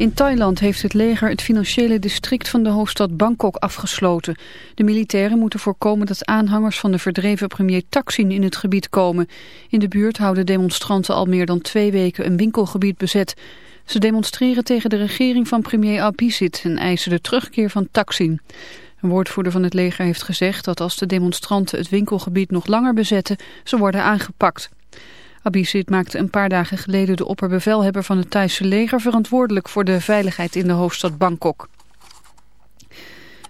In Thailand heeft het leger het financiële district van de hoofdstad Bangkok afgesloten. De militairen moeten voorkomen dat aanhangers van de verdreven premier Thaksin in het gebied komen. In de buurt houden demonstranten al meer dan twee weken een winkelgebied bezet. Ze demonstreren tegen de regering van premier Abhisit en eisen de terugkeer van Thaksin. Een woordvoerder van het leger heeft gezegd dat als de demonstranten het winkelgebied nog langer bezetten, ze worden aangepakt. Abhisit maakte een paar dagen geleden de opperbevelhebber van het Thaise leger verantwoordelijk voor de veiligheid in de hoofdstad Bangkok.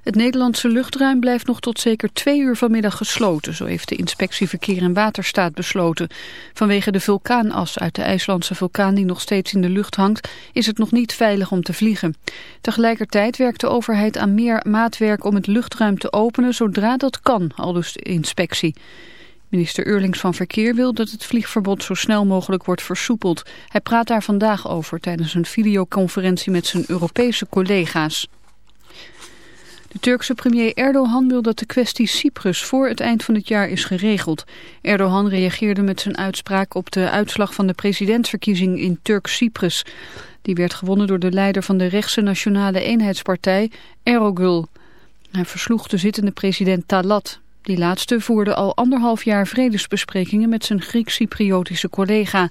Het Nederlandse luchtruim blijft nog tot zeker twee uur vanmiddag gesloten, zo heeft de inspectie Verkeer en Waterstaat besloten. Vanwege de vulkaanas uit de IJslandse vulkaan die nog steeds in de lucht hangt, is het nog niet veilig om te vliegen. Tegelijkertijd werkt de overheid aan meer maatwerk om het luchtruim te openen zodra dat kan, aldus de inspectie. Minister Eurlings van Verkeer wil dat het vliegverbod zo snel mogelijk wordt versoepeld. Hij praat daar vandaag over tijdens een videoconferentie met zijn Europese collega's. De Turkse premier Erdogan wil dat de kwestie Cyprus voor het eind van het jaar is geregeld. Erdogan reageerde met zijn uitspraak op de uitslag van de presidentsverkiezing in Turk-Cyprus. Die werd gewonnen door de leider van de rechtse nationale eenheidspartij, Erogul. Hij versloeg de zittende president Talat. Die laatste voerde al anderhalf jaar vredesbesprekingen met zijn Griek-Cypriotische collega.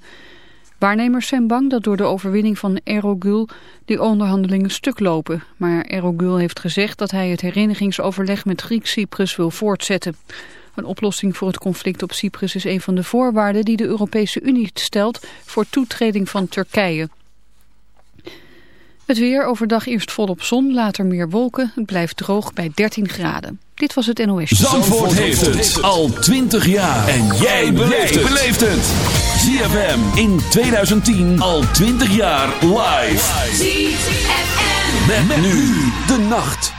Waarnemers zijn bang dat door de overwinning van Erogul die onderhandelingen stuk lopen. Maar Erogul heeft gezegd dat hij het herenigingsoverleg met Griek-Cyprus wil voortzetten. Een oplossing voor het conflict op Cyprus is een van de voorwaarden die de Europese Unie stelt voor toetreding van Turkije. Het weer overdag eerst volop zon, later meer wolken. Het blijft droog bij 13 graden. Dit was het NOS. Zandvoort heeft het al 20 jaar. En jij beleeft het. ZFM in 2010 al 20 jaar live. ZFM. Met, met nu de nacht.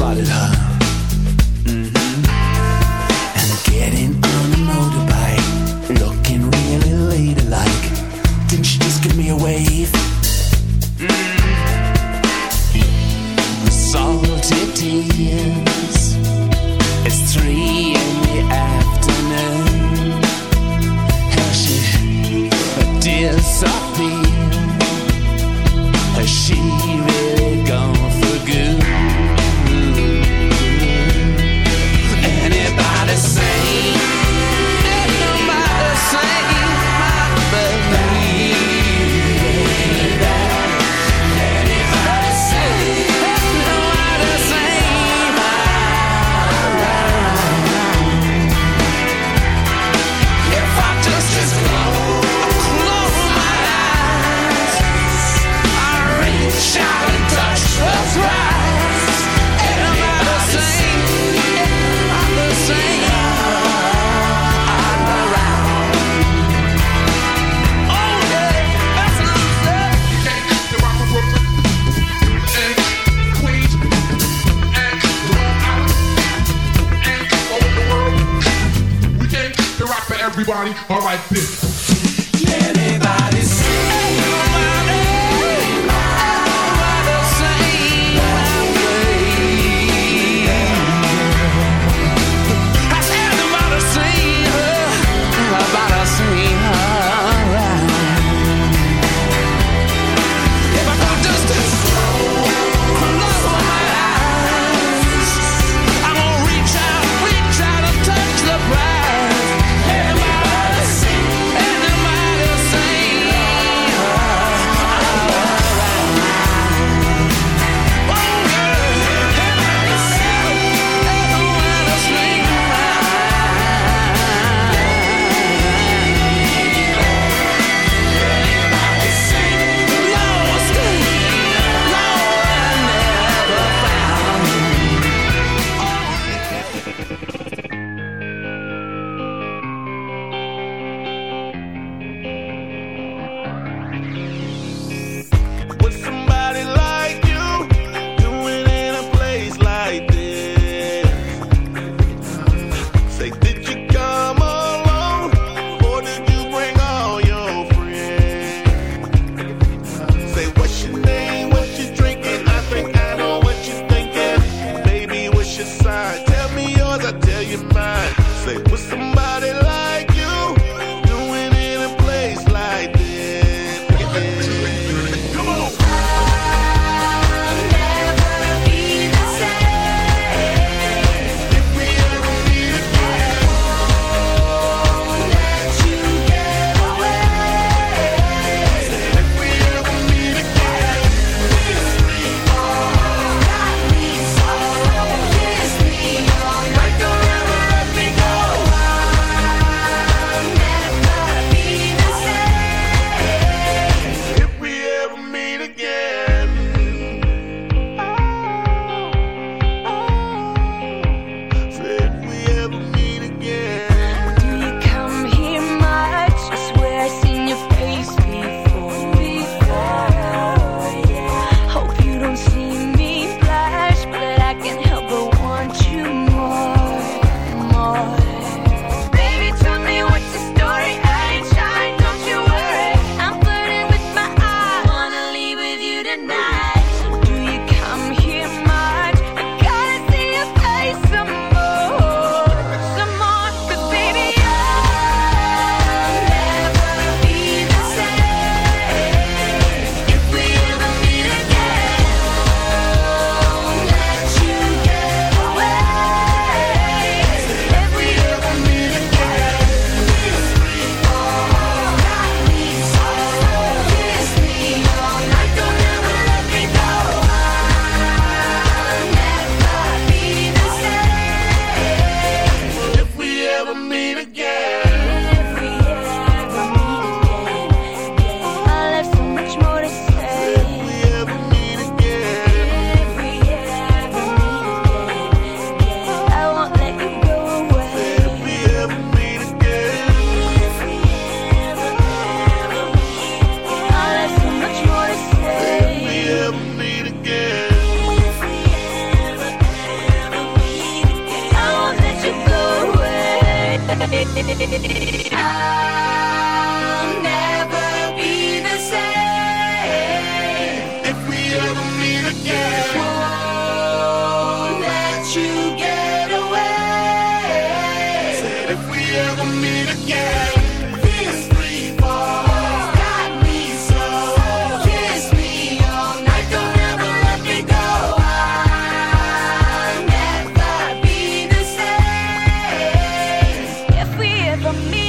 spotted her.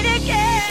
again.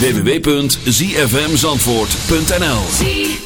www.zfmzandvoort.nl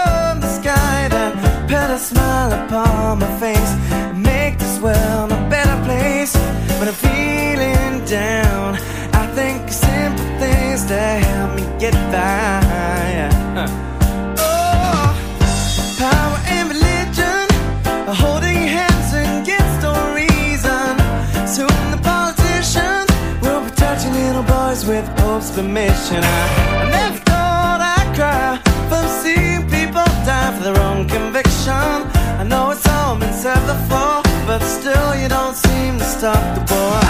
smile upon my face and make this world a better place. But I'm feeling down, I think simple things that help me get by. Uh. Oh, power and religion are holding hands against no reason. Soon the politicians will be touching little boys with Pope's permission. I Stop the boy.